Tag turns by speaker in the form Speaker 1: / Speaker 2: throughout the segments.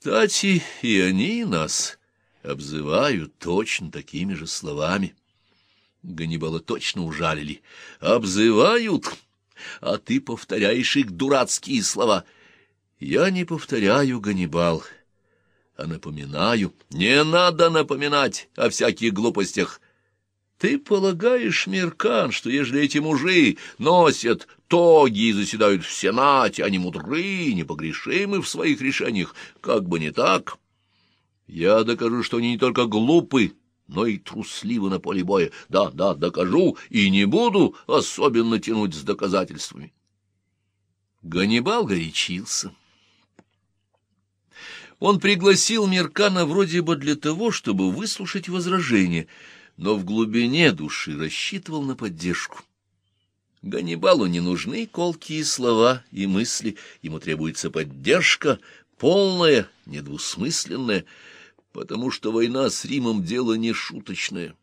Speaker 1: Кстати, и они нас обзывают точно такими же словами. Ганнибала точно ужалили. Обзывают, а ты повторяешь их дурацкие слова. Я не повторяю, Ганнибал, а напоминаю. Не надо напоминать о всяких глупостях. Ты полагаешь, Миркан, что ежели эти мужи носят тоги и заседают в Сенате, они мудры, непогрешимы в своих решениях, как бы не так? Я докажу, что они не только глупы, но и трусливы на поле боя. Да, да, докажу, и не буду особенно тянуть с доказательствами. Ганнибал горячился. Он пригласил Миркана вроде бы для того, чтобы выслушать возражения — но в глубине души рассчитывал на поддержку. Ганнибалу не нужны колкие слова и мысли, ему требуется поддержка, полная, недвусмысленная, потому что война с Римом — дело не шуточное.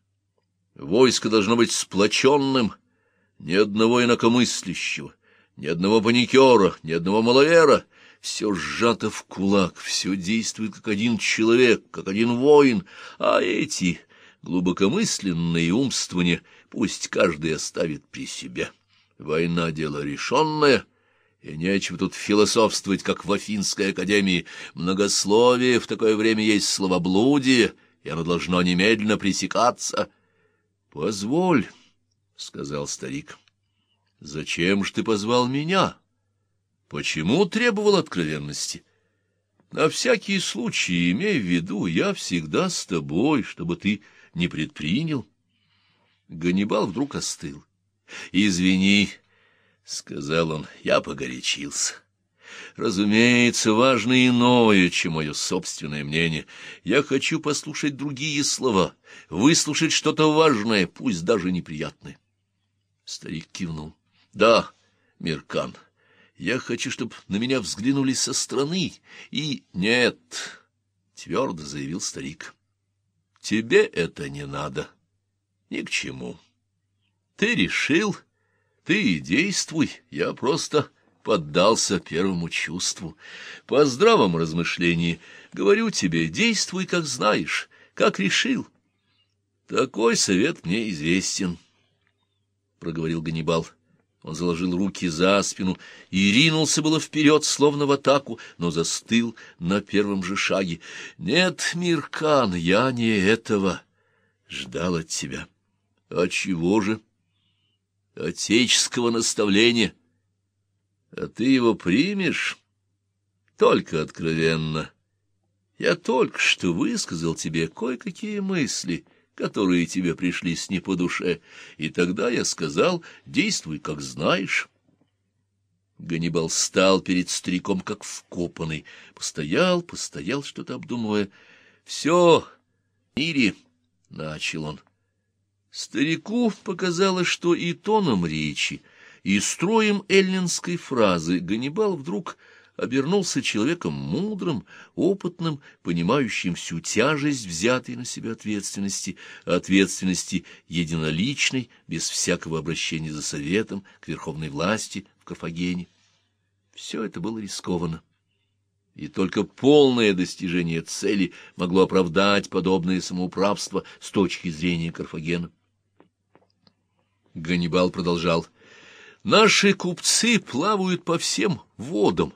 Speaker 1: Войско должно быть сплоченным, ни одного инакомыслящего, ни одного паникера, ни одного маловера — все сжато в кулак, все действует как один человек, как один воин, а эти глубокомысленные умствования пусть каждый оставит при себе. Война — дело решенное, и нечего тут философствовать, как в Афинской академии. Многословие в такое время есть словоблудие, и оно должно немедленно пресекаться. — Позволь, — сказал старик. — Зачем ж ты позвал меня? Почему требовал откровенности? На всякий случай, имей в виду, я всегда с тобой, чтобы ты не предпринял. Ганнибал вдруг остыл. — Извини, — сказал он, — я погорячился. Разумеется, важно иное, чем мое собственное мнение. Я хочу послушать другие слова, выслушать что-то важное, пусть даже неприятное. Старик кивнул. — Да, Миркан, я хочу, чтобы на меня взглянули со стороны. И нет, — твердо заявил старик, — Тебе это не надо. Ни к чему. Ты решил, ты и действуй. Я просто поддался первому чувству. По здравому размышлении говорю тебе, действуй, как знаешь, как решил. Такой совет мне известен, — проговорил Ганнибал. Он заложил руки за спину и ринулся было вперед, словно в атаку, но застыл на первом же шаге. «Нет, Миркан, я не этого ждал от тебя». «А чего же?» «Отеческого наставления». «А ты его примешь?» «Только откровенно. Я только что высказал тебе кое-какие мысли» которые тебе пришлись не по душе, и тогда я сказал, действуй, как знаешь. Ганнибал стал перед стариком, как вкопанный, постоял, постоял, что-то обдумывая. — Все, мире, — начал он. Старику показалось, что и тоном речи, и строем эллинской фразы Ганнибал вдруг обернулся человеком мудрым, опытным, понимающим всю тяжесть взятой на себя ответственности, ответственности единоличной, без всякого обращения за советом к верховной власти в Карфагене. Все это было рискованно. И только полное достижение цели могло оправдать подобное самоуправство с точки зрения Карфагена. Ганнибал продолжал. «Наши купцы плавают по всем водам,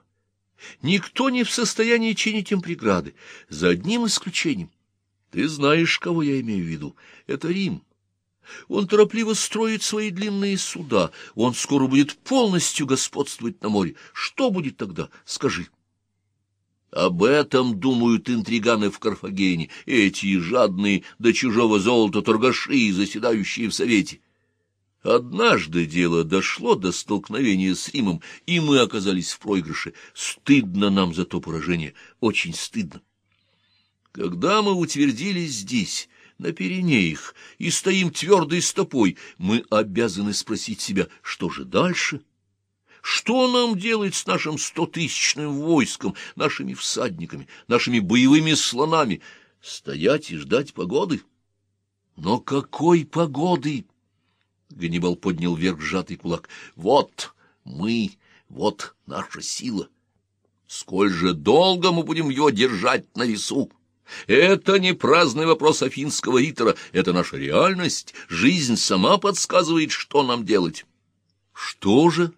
Speaker 1: Никто не в состоянии чинить им преграды, за одним исключением. Ты знаешь, кого я имею в виду. Это Рим. Он торопливо строит свои длинные суда. Он скоро будет полностью господствовать на море. Что будет тогда? Скажи. Об этом думают интриганы в Карфагене, эти жадные до чужого золота торгаши, заседающие в Совете. Однажды дело дошло до столкновения с Римом, и мы оказались в проигрыше. Стыдно нам за то поражение, очень стыдно. Когда мы утвердились здесь, на Пиренеях, и стоим твердой стопой, мы обязаны спросить себя, что же дальше? Что нам делать с нашим стотысячным войском, нашими всадниками, нашими боевыми слонами? Стоять и ждать погоды? Но какой погоды? Ганнибал поднял вверх сжатый кулак. «Вот мы, вот наша сила. Сколь же долго мы будем его держать на весу? Это не праздный вопрос афинского ритора, это наша реальность. Жизнь сама подсказывает, что нам делать. — Что же?